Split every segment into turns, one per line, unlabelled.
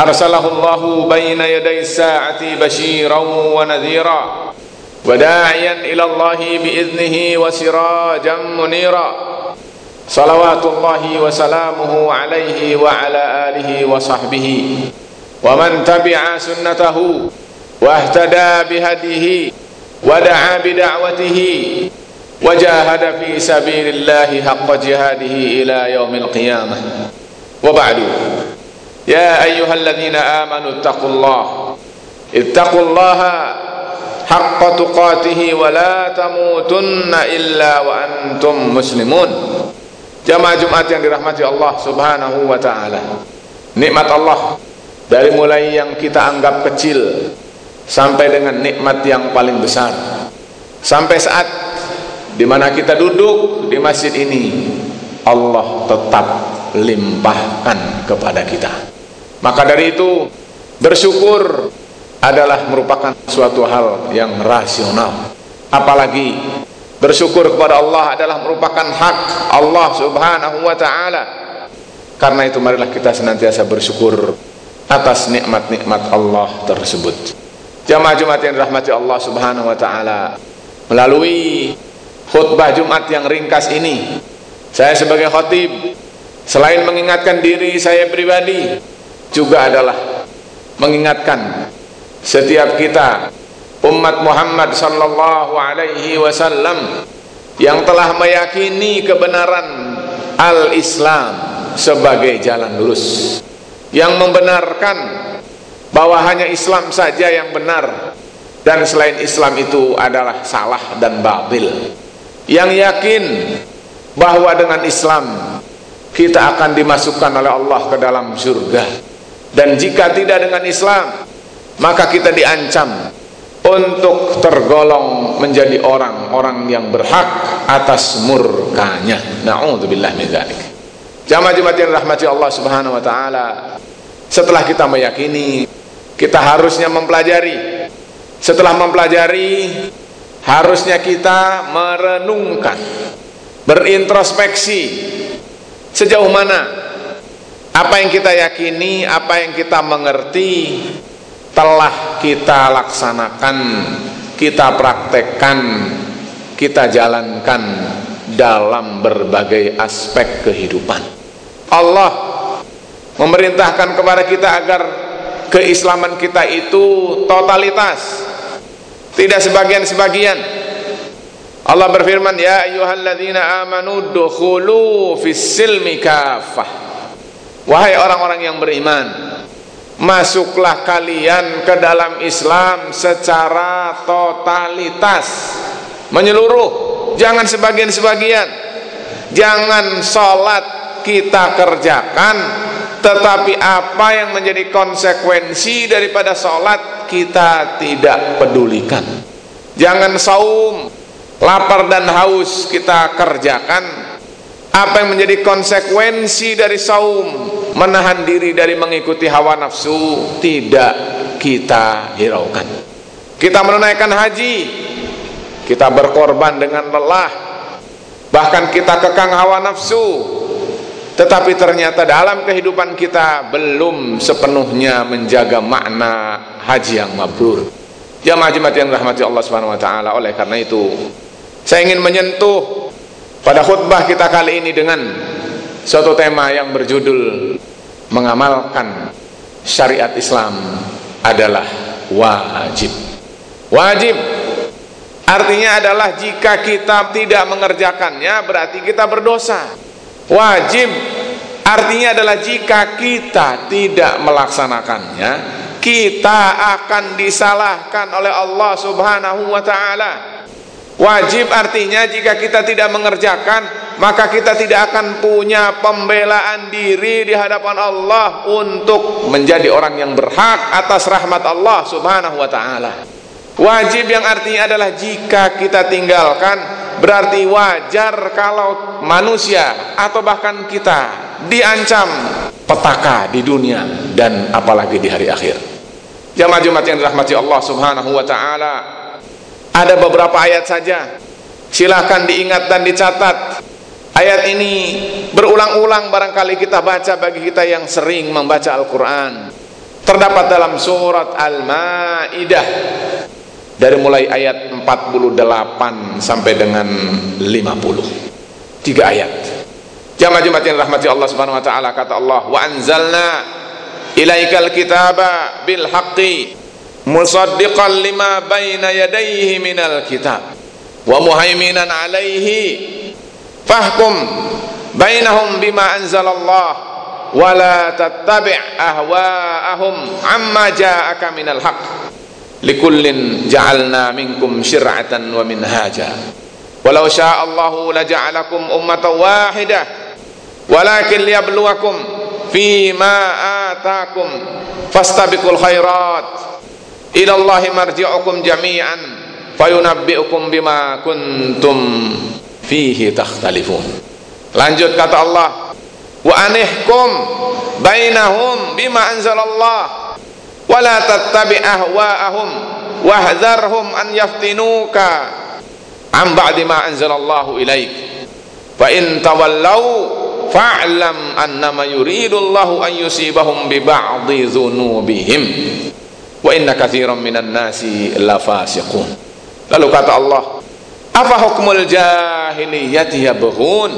أرسله الله بين يدي الساعة بشيرا ونذيرا وداعيا إلى الله بإذنه وسراجا منيرا. صلوات الله وسلامه عليه وعلى آله وصحبه ومن تبع سنته واهتدى بهديه ودعا بدعوته وجاهد في سبيل الله حق جهاده إلى يوم القيامة. وبعد. يا أيها الذين آمنوا اتقوا الله اتقوا الله حق تقاته ولا تموتن إلا وأنتم مسلمون Jamaah Jumat yang dirahmati Allah Subhanahu wa taala. Nikmat Allah dari mulai yang kita anggap kecil sampai dengan nikmat yang paling besar. Sampai saat di mana kita duduk di masjid ini, Allah tetap limpahkan kepada kita. Maka dari itu bersyukur adalah merupakan suatu hal yang rasional. Apalagi bersyukur kepada Allah adalah merupakan hak Allah Subhanahu wa taala. Karena itu marilah kita senantiasa bersyukur atas nikmat-nikmat Allah tersebut. Jamaah Jumat yang dirahmati Allah Subhanahu wa taala, melalui khutbah Jumat yang ringkas ini, saya sebagai khatib selain mengingatkan diri saya pribadi juga adalah mengingatkan setiap kita umat Muhammad sallallahu alaihi wasallam yang telah meyakini kebenaran al-Islam sebagai jalan lurus yang membenarkan bahwa hanya Islam saja yang benar dan selain Islam itu adalah salah dan batil. Yang yakin bahwa dengan Islam kita akan dimasukkan oleh Allah ke dalam surga dan jika tidak dengan Islam maka kita diancam untuk tergolong menjadi orang-orang yang berhak atas murkanya. Nauzubillah min dzalik. Jamaah Jumat yang rahmati Allah Subhanahu wa taala. Setelah kita meyakini, kita harusnya mempelajari. Setelah mempelajari, harusnya kita merenungkan, berintrospeksi sejauh mana apa yang kita yakini, apa yang kita mengerti telah kita laksanakan, kita praktekkan, kita jalankan dalam berbagai aspek kehidupan. Allah memerintahkan kepada kita agar keislaman kita itu totalitas, tidak sebagian-sebagian. Allah berfirman, "Ya ayyuhalladzina amanu dukhulu fis silmi kafah." Wahai orang-orang yang beriman, masuklah kalian ke dalam Islam secara totalitas. Menyeluruh jangan sebagian-sebagian. Jangan sholat kita kerjakan tetapi apa yang menjadi konsekuensi daripada sholat kita tidak pedulikan. Jangan saum lapar dan haus kita kerjakan apa yang menjadi konsekuensi dari saum? Menahan diri dari mengikuti hawa nafsu? Tidak. Kita hiraukan. Kita menunaikan haji. Kita berkorban dengan lelah. Bahkan kita kekang hawa nafsu. Tetapi ternyata dalam kehidupan kita belum sepenuhnya menjaga makna haji yang mabrur. Jamaah jemaat yang rahmati Allah Subhanahu wa taala. Oleh karena itu saya ingin menyentuh pada khutbah kita kali ini dengan suatu tema yang berjudul mengamalkan syariat Islam adalah wajib. Wajib artinya adalah jika kita tidak mengerjakannya berarti kita berdosa. Wajib artinya adalah jika kita tidak melaksanakannya kita akan disalahkan oleh Allah Subhanahu wa taala. Wajib artinya jika kita tidak mengerjakan maka kita tidak akan punya pembelaan diri di hadapan Allah untuk menjadi orang yang berhak atas rahmat Allah Subhanahu wa taala. Wajib yang artinya adalah jika kita tinggalkan berarti wajar kalau manusia atau bahkan kita diancam petaka di dunia dan apalagi di hari akhir. Jamaah Jumat yang dirahmati Allah Subhanahu wa taala. Ada beberapa ayat saja. Silahkan diingat dan dicatat Ayat ini berulang-ulang barangkali kita baca bagi kita yang sering membaca Al-Quran. Terdapat dalam surat Al-Ma'idah dari mulai ayat 48 sampai dengan 50. Tiga ayat. Jamaah Jumat yang rahmati Allah Subhanahu wa taala kata Allah, "Wa anzalna ilaikal kitaba bil haqqi musaddiqan lima baina yadayhi minal kitab wa muhaiminan alaihi fahkum bainahum bima anzalallah wala tattabi' ahwa'ahum amma ja'aka minal haqq likullin ja'alna minkum syir'atan wa minhaja walau sya'allahu laja'alakum ummatan wahidah walakin liyabluwakum fima atakum fastabiqul khairat ila Allahi marji'ukum jami'an fayunabbi'ukum bima kuntum fihi takhtalifun lanjut kata Allah wa anihkum bainahum bima anzalallah wa la tattabi ahwa'ahum wahdharhum an yaftinuka am ba'di ma anzalallahu ilaik fa in tawallaw fa'lam annama yuridullahu an yusibahum bi ba'dhi dhunubihim wa inna katsiran minan nasi lafasiqun lalu kata Allah apa hukmul jahiliyati yabghun?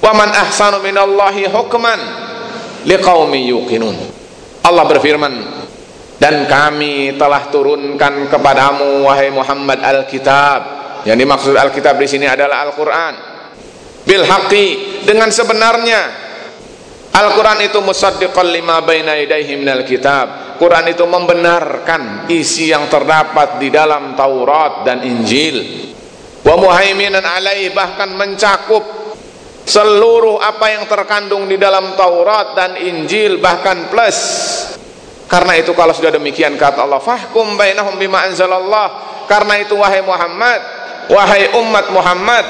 Wa man ahsanu minallahi hukman liqaumi yuqinun? Allah berfirman dan kami telah turunkan kepadamu wahai Muhammad Alkitab. Yang dimaksud Alkitab di sini adalah Al-Qur'an. Bil haqqi dengan sebenarnya. Al-Quran itu musaddiqan lima baina yadayhi minal kitab Quran itu membenarkan isi yang terdapat di dalam Taurat dan Injil. Wa muhaiminan alaih bahkan mencakup seluruh apa yang terkandung di dalam Taurat dan Injil bahkan plus. Karena itu kalau sudah demikian kata Allah fahkum bainahum bima anzalallah. Karena itu wahai Muhammad wahai umat Muhammad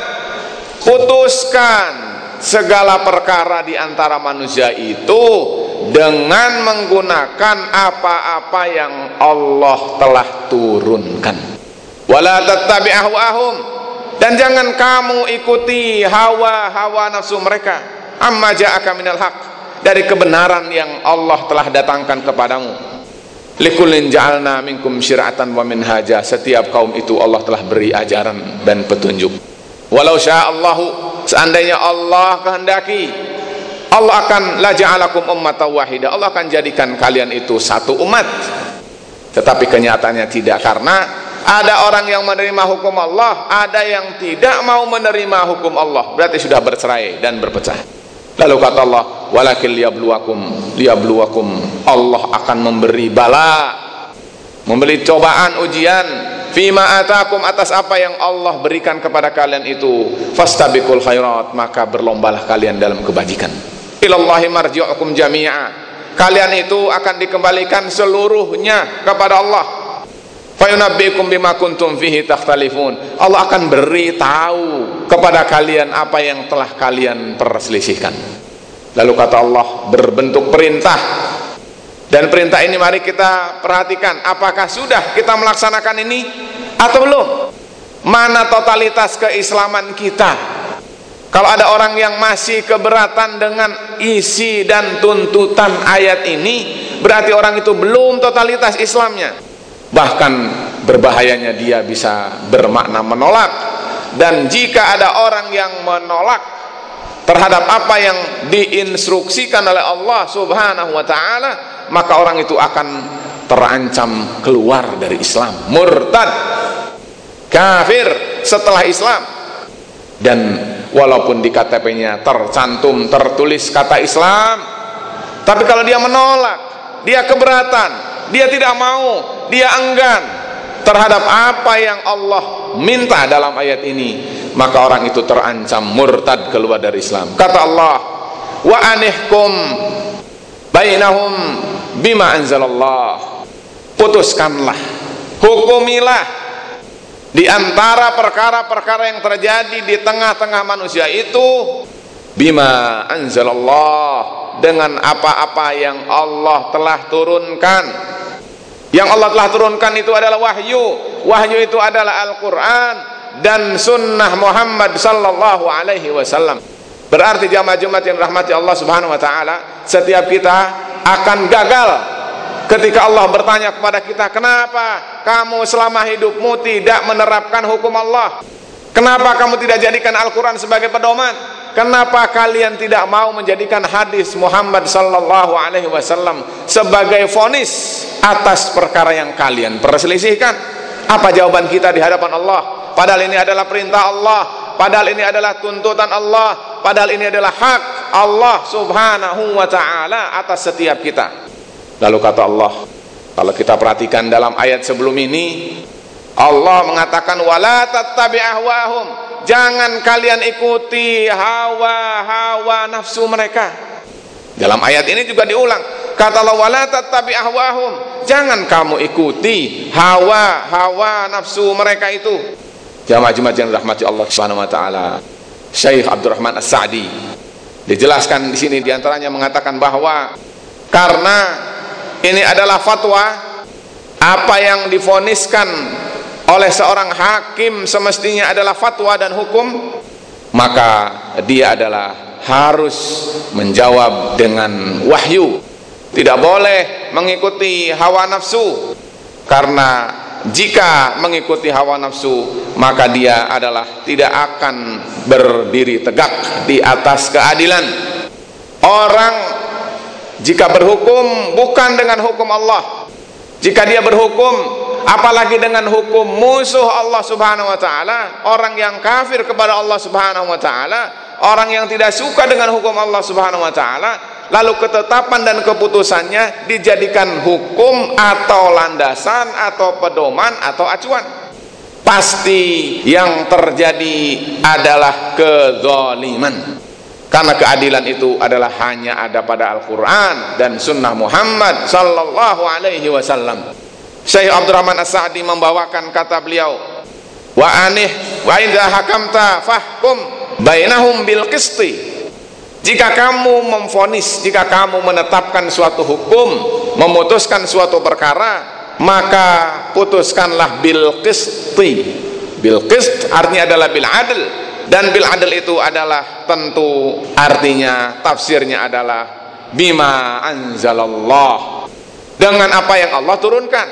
putuskan segala perkara di antara manusia itu dengan menggunakan apa-apa yang Allah telah turunkan. Wala tattabi ahwahum dan jangan kamu ikuti hawa-hawa nafsu mereka. Amma ja'aka minal haq. Dari kebenaran yang Allah telah datangkan kepadamu. Likullin ja'alna minkum syir'atan wa minhaja. Setiap kaum itu Allah telah beri ajaran dan petunjuk. Walau sya'allahu seandainya Allah kehendaki Allah akan la ja'alakum ummatan wahida. Allah akan jadikan kalian itu satu umat. Tetapi kenyataannya tidak karena ada orang yang menerima hukum Allah ada yang tidak mau menerima hukum Allah. Berarti sudah bercerai dan berpecah. Lalu kata Allah walakil liyabluwakum liyabluwakum. Allah akan memberi bala memberi cobaan ujian. Fima atakum atas apa yang Allah berikan kepada kalian itu fastabikul khairat maka berlombalah kalian dalam kebajikan ilallahi marji'ukum jami'a. Kalian itu akan dikembalikan seluruhnya kepada Allah. Fayunabbikum bima kuntum fihi takhtalifun. Allah akan beri tahu kepada kalian apa yang telah kalian perselisihkan. Lalu kata Allah berbentuk perintah. Dan perintah ini mari kita perhatikan. Apakah sudah kita melaksanakan ini atau belum? Mana totalitas keislaman kita kalau ada orang yang masih keberatan dengan isi dan tuntutan ayat ini berarti orang itu belum totalitas Islamnya. Bahkan berbahayanya dia bisa bermakna menolak. Dan jika ada orang yang menolak terhadap apa yang diinstruksikan oleh Allah subhanahu wa ta'ala maka orang itu akan terancam keluar dari Islam. Murtad kafir setelah Islam. Dan walaupun di KTP-nya tercantum tertulis kata Islam tapi kalau dia menolak dia keberatan dia tidak mau dia enggan terhadap apa yang Allah minta dalam ayat ini maka orang itu terancam murtad keluar dari Islam. Kata Allah wa anihkum bainahum bima anzalallah. Putuskanlah hukumilah di antara perkara-perkara yang terjadi di tengah-tengah manusia itu bima anzalallah dengan apa-apa yang Allah telah turunkan. Yang Allah telah turunkan itu adalah wahyu. Wahyu itu adalah Al-Quran dan sunnah Muhammad sallallahu alaihi wasallam. Berarti jamaah Jumat yang rahmati Allah subhanahu wa ta'ala setiap kita akan gagal ketika Allah bertanya kepada kita kenapa kamu selama hidupmu tidak menerapkan hukum Allah? Kenapa kamu tidak jadikan Al-Quran sebagai pedoman? Kenapa kalian tidak mau menjadikan hadis Muhammad sallallahu alaihi wasallam sebagai fonis atas perkara yang kalian perselisihkan? Apa jawaban kita di hadapan Allah? Padahal ini adalah perintah Allah padahal ini adalah tuntutan Allah padahal ini adalah hak Allah subhanahu wa ta'ala atas setiap kita lalu kata Allah kalau kita perhatikan dalam ayat sebelum ini Allah mengatakan wala tattabi ahwahum jangan kalian ikuti hawa-hawa nafsu mereka. Dalam ayat ini juga diulang kata Allah wala tattabi ahwahum jangan kamu ikuti hawa hawa nafsu mereka itu. Jamaah jemaah yang rahmati Allah Subhanahu wa taala Syekh Abdurrahman As-Sa'di dijelaskan di sini di antaranya mengatakan bahwa karena ini adalah fatwa apa yang difoniskan oleh seorang hakim semestinya adalah fatwa dan hukum maka dia adalah harus menjawab dengan wahyu. Tidak boleh mengikuti hawa nafsu karena jika mengikuti hawa nafsu maka dia adalah tidak akan berdiri tegak di atas keadilan. Orang jika berhukum bukan dengan hukum Allah. Jika dia berhukum apalagi dengan hukum musuh Allah subhanahu wa ta'ala orang yang kafir kepada Allah subhanahu wa ta'ala orang yang tidak suka dengan hukum Allah subhanahu wa ta'ala lalu ketetapan dan keputusannya dijadikan hukum atau landasan atau pedoman atau acuan. Pasti yang terjadi adalah kezaliman karena keadilan itu adalah hanya ada pada Al-Quran dan Sunnah Muhammad Sallallahu Alaihi Wasallam. Syekh Abdurrahman As-Sa'di membawakan kata beliau, wa anih wa idza hakamta fahkum bainahum bil qisti jika kamu memfonis, jika kamu menetapkan suatu hukum, memutuskan suatu perkara, maka putuskanlah bil qisti. Bil qist artinya adalah bil adl dan bil adl itu adalah tentu artinya tafsirnya adalah bima anzalallah. Dengan apa yang Allah turunkan